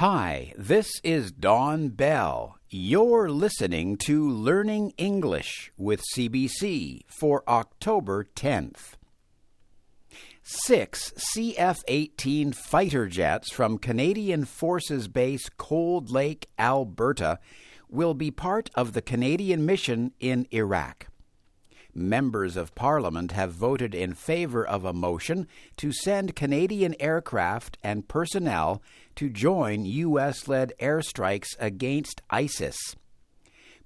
Hi, this is Don Bell. You're listening to Learning English with CBC for October 10th. Six CF 18 fighter jets from Canadian Forces Base Cold Lake, Alberta, will be part of the Canadian mission in Iraq members of Parliament have voted in favor of a motion to send Canadian aircraft and personnel to join U.S. led airstrikes against ISIS.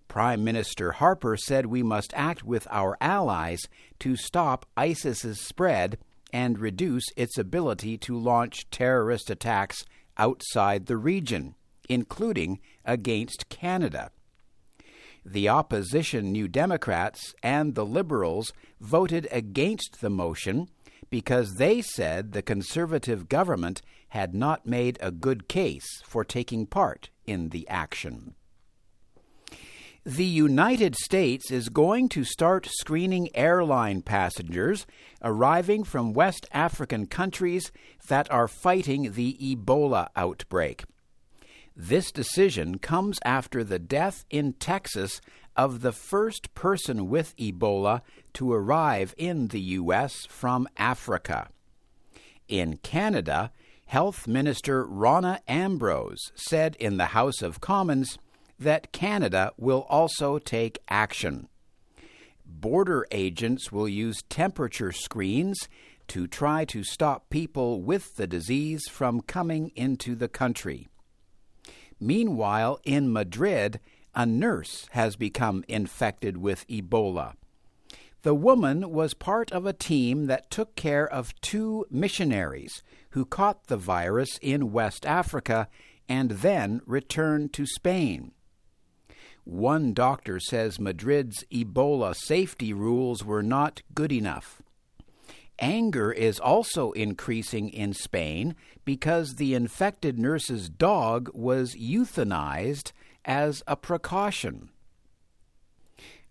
Prime Minister Harper said we must act with our allies to stop ISIS's spread and reduce its ability to launch terrorist attacks outside the region, including against Canada the opposition New Democrats and the Liberals voted against the motion because they said the conservative government had not made a good case for taking part in the action. The United States is going to start screening airline passengers arriving from West African countries that are fighting the Ebola outbreak. This decision comes after the death in Texas of the first person with Ebola to arrive in the U.S. from Africa. In Canada, Health Minister Rona Ambrose said in the House of Commons that Canada will also take action. Border agents will use temperature screens to try to stop people with the disease from coming into the country. Meanwhile, in Madrid, a nurse has become infected with Ebola. The woman was part of a team that took care of two missionaries who caught the virus in West Africa and then returned to Spain. One doctor says Madrid's Ebola safety rules were not good enough. Anger is also increasing in Spain because the infected nurse's dog was euthanized as a precaution.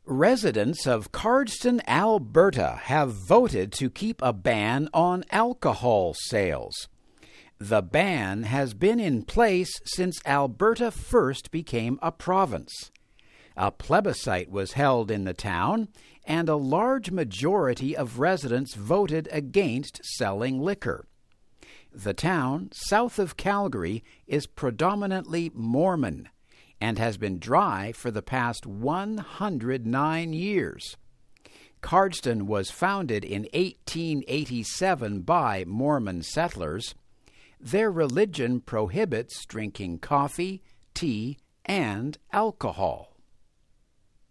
Residents of Cardston, Alberta have voted to keep a ban on alcohol sales. The ban has been in place since Alberta first became a province. A plebiscite was held in the town, and a large majority of residents voted against selling liquor. The town, south of Calgary, is predominantly Mormon and has been dry for the past 109 years. Cardston was founded in 1887 by Mormon settlers. Their religion prohibits drinking coffee, tea, and alcohol.